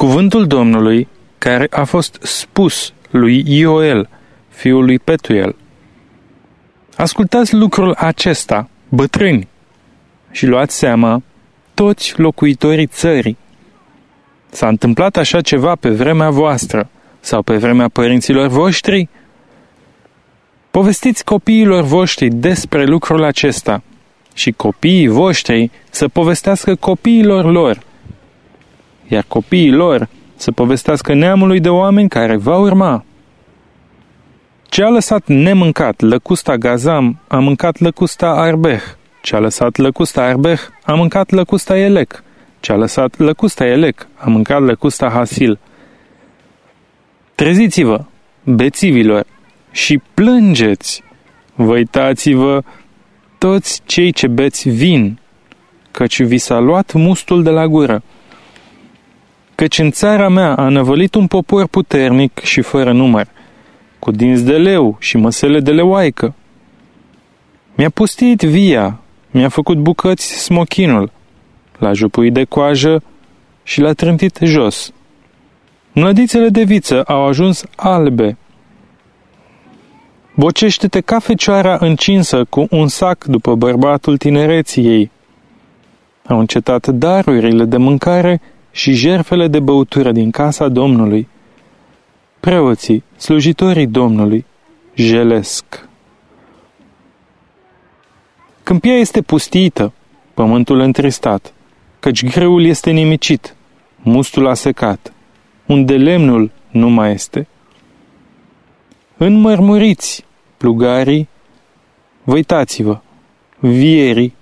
Cuvântul Domnului, care a fost spus lui Ioel, fiul lui Petuel. Ascultați lucrul acesta, bătrâni, și luați seama toți locuitorii țării. S-a întâmplat așa ceva pe vremea voastră sau pe vremea părinților voștri? Povestiți copiilor voștri despre lucrul acesta și copiii voștri să povestească copiilor lor, iar copiii lor să povestească neamului de oameni care va urma. Ce a lăsat nemâncat lăcusta Gazam, a mâncat lăcusta Arbeh. Ce a lăsat lăcusta Arbeh, a mâncat lăcusta Elec. Ce a lăsat lăcusta Elec, a mâncat lăcusta Hasil. Treziți-vă, bețivilor, și plângeți. Vă uitați-vă toți cei ce beți vin, căci vi s-a luat mustul de la gură. Căci în țara mea a năvălit un popor puternic și fără număr, cu dinți de leu și măsele de leoaică. Mi-a pustit via, mi-a făcut bucăți smochinul, l-a jupuit de coajă și l-a trântit jos. Mlădițele de viță au ajuns albe. Bocește-te ca fecioara încinsă cu un sac după bărbatul tinereții ei. Au încetat darurile de mâncare și jerfele de băutură din casa Domnului. Preoții, slujitorii Domnului, jelesc. Câmpia este pustită, pământul întristat, căci greul este nimicit, mustul a secat, unde lemnul nu mai este. Înmărmuriți, plugarii, văitați-vă, vierii,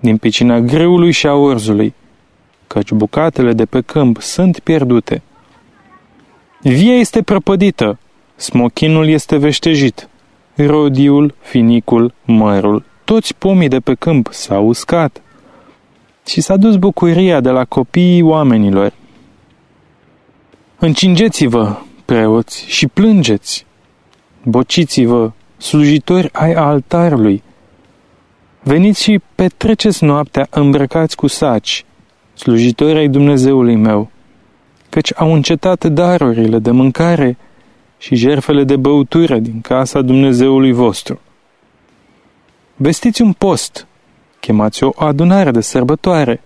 din picina greului și a orzului, căci bucatele de pe câmp sunt pierdute. Via este prăpădită, smochinul este veștejit, rodiul, finicul, mărul, toți pomii de pe câmp s-au uscat. Și s-a dus bucuria de la copiii oamenilor. Încingeți-vă, preoți, și plângeți. Bociți-vă, slujitori ai altarului. Veniți și petreceți noaptea îmbrăcați cu saci, slujitori ai Dumnezeului meu, căci au încetat darurile de mâncare și jerfele de băutură din casa Dumnezeului vostru. Vestiți un post, chemați o adunare de sărbătoare,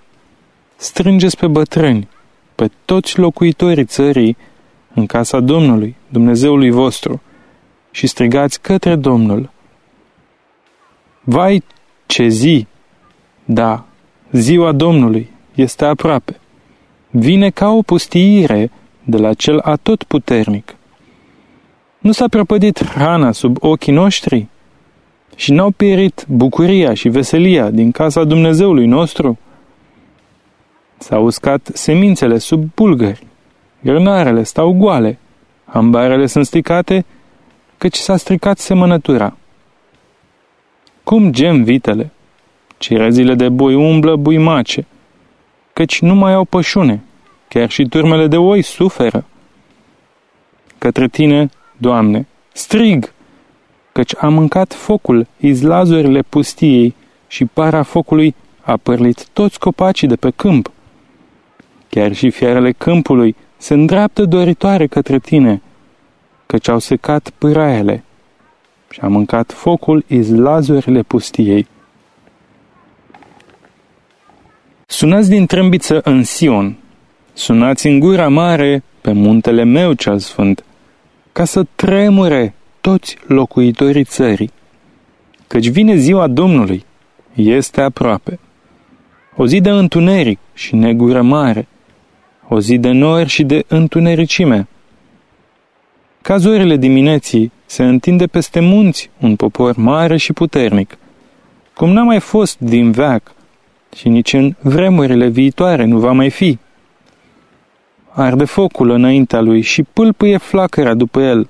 strângeți pe bătrâni, pe toți locuitorii țării în casa Domnului, Dumnezeului vostru, și strigați către Domnul. Vai, ce zi! Da, ziua Domnului este aproape. Vine ca o pustiire de la cel atotputernic. Nu s-a prăpădit hrana sub ochii noștri? Și n-au pierit bucuria și veselia din casa Dumnezeului nostru? S-au uscat semințele sub bulgări, grânarele stau goale, ambarele sunt stricate, căci s-a stricat semănătura. Cum gem vitele? Cirezile de boi umblă buimace, căci nu mai au pășune, chiar și turmele de oi suferă. Către tine, Doamne, strig, căci a mâncat focul izlazurile pustiei și para focului a părlit toți copacii de pe câmp. Chiar și fiarele câmpului se îndreaptă doritoare către tine, căci au secat pâraiele și a mâncat focul izlazurile pustiei. Sunați din trâmbiță în Sion, sunați în gura mare pe muntele meu cel sfânt, ca să tremure toți locuitorii țării, căci vine ziua Domnului, este aproape. O zi de întuneric și negură mare, o zi de nori și de întunericime. Ca zorile dimineții se întinde peste munți un popor mare și puternic, cum n-a mai fost din veac și nici în vremurile viitoare nu va mai fi. Arde focul înaintea lui și pâlpâie flacăra după el.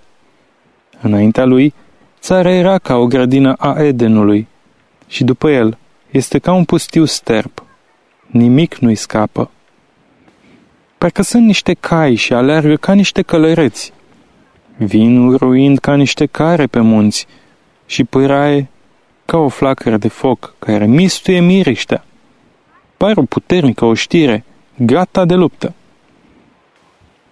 Înaintea lui, țara era ca o grădină a Edenului și după el este ca un pustiu sterp. Nimic nu-i scapă. Parcă sunt niște cai și alergă ca niște călăreți. Vin uruind ca niște care pe munți și pâraie ca o flacără de foc care mistuie miriștea. Pare o puternică oștire, gata de luptă.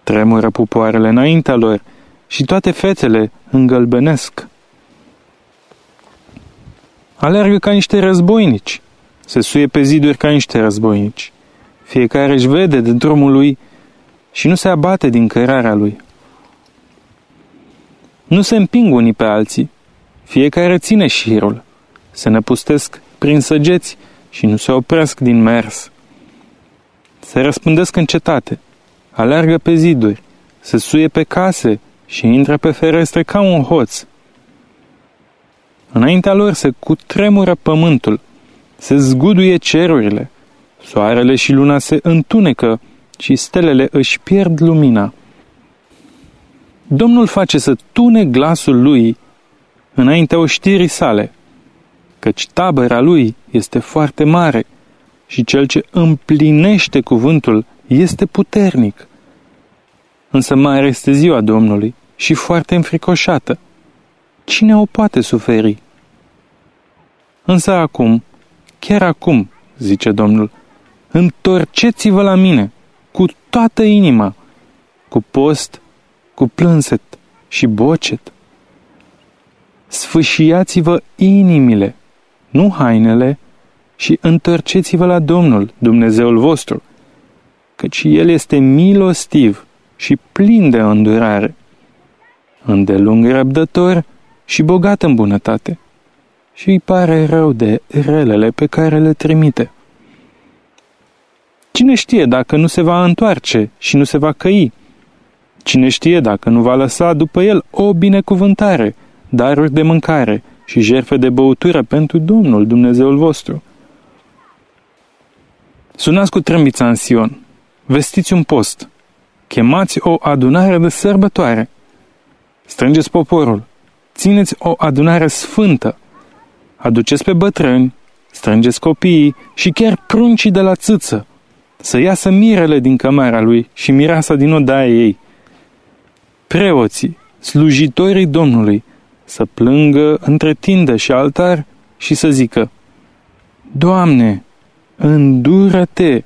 Tremură pupoarele înaintea lor și toate fețele îngălbenesc. Alergă ca niște războinici, se suie pe ziduri ca niște războinici. Fiecare își vede de drumul lui și nu se abate din cărarea lui. Nu se împing unii pe alții, fiecare ține șirul, se năpustesc prin săgeți și nu se opresc din mers. Se răspândesc în cetate, alergă pe ziduri, se suie pe case și intră pe ferestre ca un hoț. Înaintea lor se cutremură pământul, se zguduie cerurile, soarele și luna se întunecă și stelele își pierd lumina. Domnul face să tune glasul lui înaintea oștirii sale, căci tabăra lui este foarte mare și cel ce împlinește cuvântul este puternic. Însă mare este ziua Domnului și foarte înfricoșată. Cine o poate suferi? Însă acum, chiar acum, zice Domnul, întorceți-vă la mine cu toată inima, cu post, cu plânset și bocet. Sfâșiați-vă inimile, nu hainele, și întorceți-vă la Domnul, Dumnezeul vostru, căci El este milostiv și plin de îndurare, îndelung răbdător și bogat în bunătate, și îi pare rău de relele pe care le trimite. Cine știe dacă nu se va întoarce și nu se va căi? Cine știe dacă nu va lăsa după el o binecuvântare, daruri de mâncare și jerfe de băutură pentru Domnul Dumnezeul vostru? Sunați cu trâmbița în Sion, vestiți un post, chemați o adunare de sărbătoare, strângeți poporul, țineți o adunare sfântă, aduceți pe bătrâni, strângeți copiii și chiar pruncii de la țâță, să iasă mirele din cămara lui și mireasa din odaia ei. Preoții, slujitorii Domnului, să plângă între tindă și altar și să zică, Doamne, îndură-te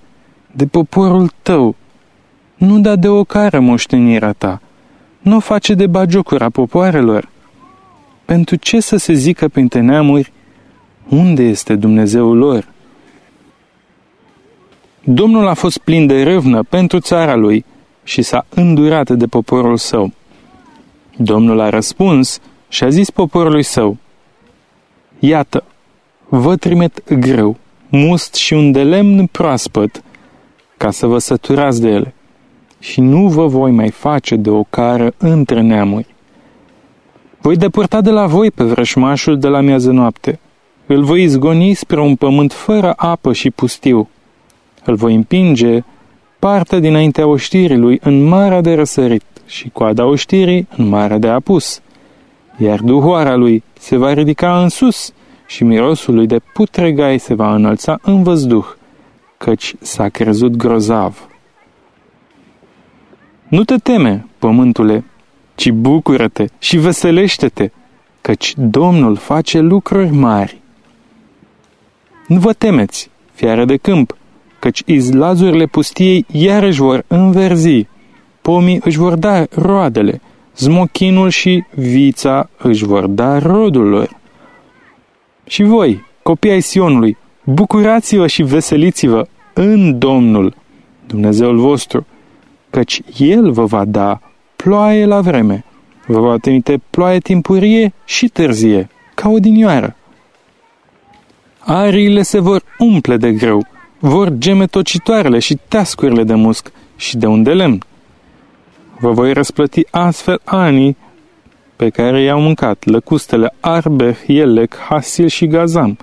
de poporul tău, nu da de ocară moștenirea ta, nu o face de bagiocura popoarelor. Pentru ce să se zică printre neamuri, unde este Dumnezeul lor? Domnul a fost plin de râvnă pentru țara lui și s-a îndurat de poporul său. Domnul a răspuns și a zis poporului său, Iată, vă trimit greu, must și un de lemn proaspăt, ca să vă săturați de ele, și nu vă voi mai face de o cară între neamuri. Voi depărta de la voi pe vrășmașul de la miază noapte. Îl voi izgoni spre un pământ fără apă și pustiu îl voi împinge partea dinaintea oștirii lui în marea de răsărit și coada oștirii în marea de apus. Iar duhoara lui se va ridica în sus și mirosul lui de putregai se va înălța în văzduh, căci s-a crezut grozav. Nu te teme, pământule, ci bucură-te și veselește-te, căci Domnul face lucruri mari. Nu vă temeți, fiară de câmp, căci izlazurile pustiei iarăși vor înverzi, pomii își vor da roadele, zmochinul și vița își vor da rodul lor. Și voi, copii ai Sionului, bucurați-vă și veseliți-vă în Domnul, Dumnezeul vostru, căci El vă va da ploaie la vreme, vă va trimite ploaie timpurie și târzie, ca o dinioară. Ariile se vor umple de greu, vor geme tocitoarele și teascurile de musc și de un de lemn. Vă voi răsplăti astfel anii pe care i-au mâncat lăcustele Arbe, Ielec, Hasil și Gazam,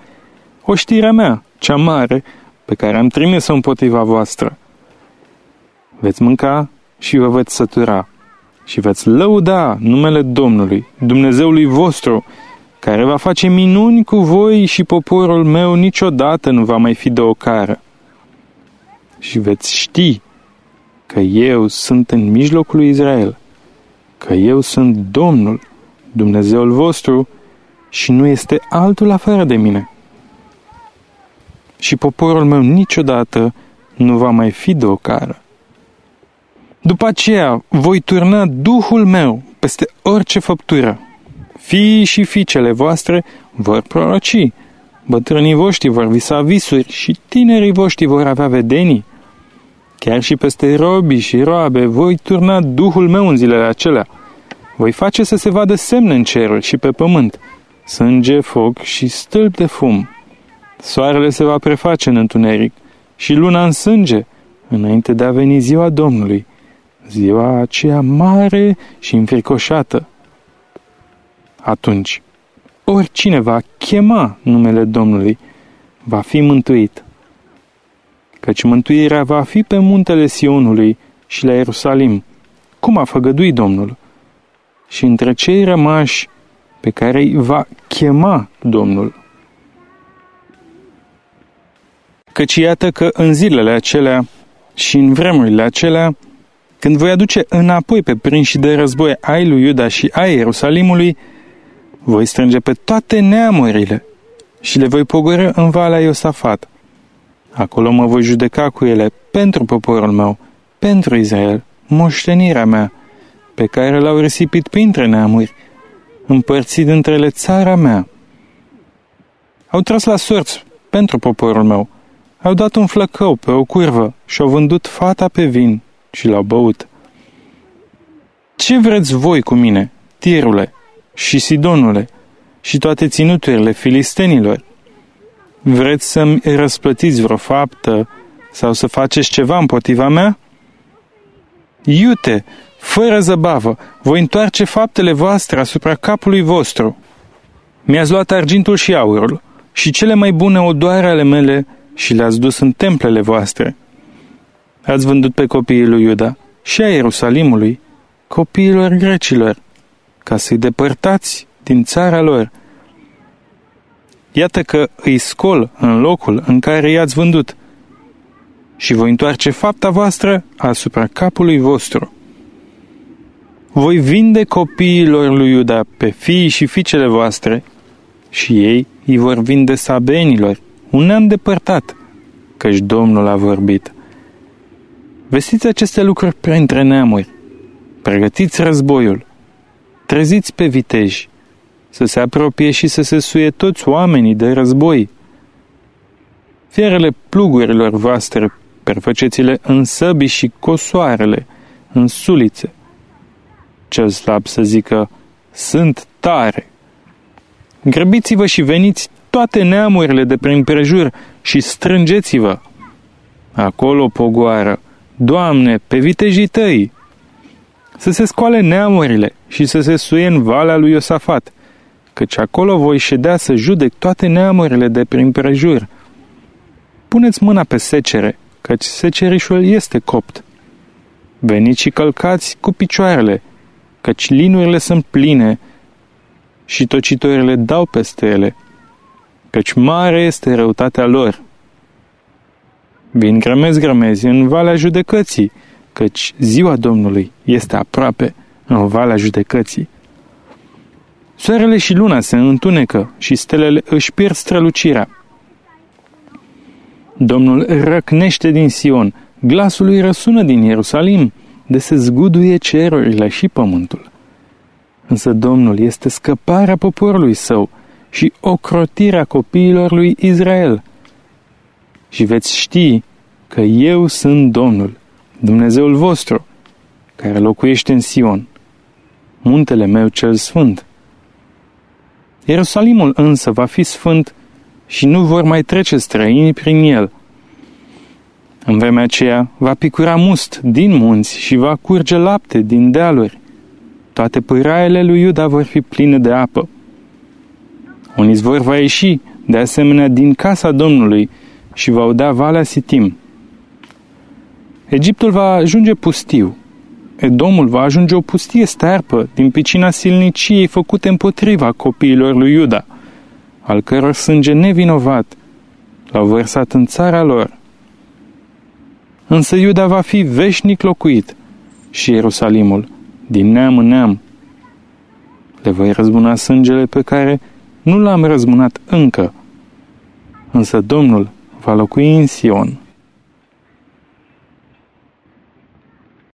oștirea mea, cea mare, pe care am trimis-o împotriva voastră. Veți mânca și vă veți sătura și veți lăuda numele Domnului, Dumnezeului vostru, care va face minuni cu voi și poporul meu niciodată nu va mai fi de ocară și veți ști că eu sunt în mijlocul lui Israel, că eu sunt Domnul, Dumnezeul vostru, și nu este altul afară de mine. Și poporul meu niciodată nu va mai fi de o cară. După aceea voi turna Duhul meu peste orice făptură. Fiii și fiicele voastre vor proroci, bătrânii voștri vor visa visuri și tinerii voștri vor avea vedenii. Chiar și peste robii și roabe voi turna Duhul meu în zilele acelea. Voi face să se vadă semne în cerul și pe pământ, sânge, foc și stâlp de fum. Soarele se va preface în întuneric și luna în sânge, înainte de a veni ziua Domnului, ziua aceea mare și înfricoșată. Atunci, oricine va chema numele Domnului, va fi mântuit. Căci mântuirea va fi pe muntele Sionului și la Ierusalim, cum a făgăduit Domnul, și între cei rămași pe care îi va chema Domnul. Căci iată că în zilele acelea și în vremurile acelea, când voi aduce înapoi pe prinși de război ai lui Iuda și ai Ierusalimului, voi strânge pe toate neamurile și le voi pogoră în Valea Iosafat. Acolo mă voi judeca cu ele pentru poporul meu, pentru Israel, moștenirea mea, pe care l-au risipit printre neamuri, împărțit între ele țara mea. Au tras la sorți pentru poporul meu, au dat un flăcău pe o curvă și au vândut fata pe vin și l-au băut. Ce vreți voi cu mine, tirule și sidonule și toate ținuturile filistenilor? Vreți să-mi răsplătiți vreo faptă sau să faceți ceva împotriva mea? Iute, fără zăbavă, voi întoarce faptele voastre asupra capului vostru. Mi-ați luat argintul și aurul și cele mai bune odoare ale mele și le-ați dus în templele voastre. Ați vândut pe copiii lui Iuda și a Ierusalimului, copiilor grecilor, ca să-i depărtați din țara lor. Iată că îi scol în locul în care i-ați vândut. Și voi întoarce fapta voastră asupra capului vostru. Voi vinde copiilor lui Iuda pe fiii și fiicele voastre și ei îi vor vinde sabenilor. Un neam depărtat, căci Domnul a vorbit. Vestiți aceste lucruri printre neamuri, pregătiți războiul, treziți pe viteji, să se apropie și să se suie toți oamenii de război. Fierele plugurilor voastre, perfăceți-le în săbi și cosoarele, în sulițe. Cel slab să zică, sunt tare. Grăbiți-vă și veniți toate neamurile de prin prejur și strângeți-vă. Acolo pogoară, Doamne, pe vitejii tăi, să se scoale neamurile și să se suie în valea lui Iosafat, căci acolo voi ședea să judec toate neamurile de prin prejur. Puneți mâna pe secere, căci secerișul este copt. Veniți și călcați cu picioarele, căci linurile sunt pline și tocitorile dau peste ele căci mare este răutatea lor. Vin grămezi grămezi în valea judecății, căci ziua Domnului este aproape în valea judecății. Soarele și luna se întunecă și stelele își pierd strălucirea. Domnul răcnește din Sion, glasul lui răsună din Ierusalim, de se zguduie cerurile și pământul. Însă Domnul este scăparea poporului său, și ocrotirea copiilor lui Israel. Și veți ști că eu sunt Domnul, Dumnezeul vostru, care locuiește în Sion, muntele meu cel sfânt. Ierusalimul însă va fi sfânt și nu vor mai trece străini prin el. În vremea aceea va picura must din munți și va curge lapte din dealuri. Toate pâraiele lui Iuda vor fi pline de apă. Un izvor va ieși, de asemenea, din casa Domnului și va uda Valea Sitim. Egiptul va ajunge pustiu. Edomul va ajunge o pustie stearpă din picina silniciei făcute împotriva copiilor lui Iuda, al căror sânge nevinovat l-au vărsat în țara lor. Însă Iuda va fi veșnic locuit și Ierusalimul, din neam în neam. Le voi răzbuna sângele pe care nu l-am răzbunat încă, însă Domnul va locui în Sion.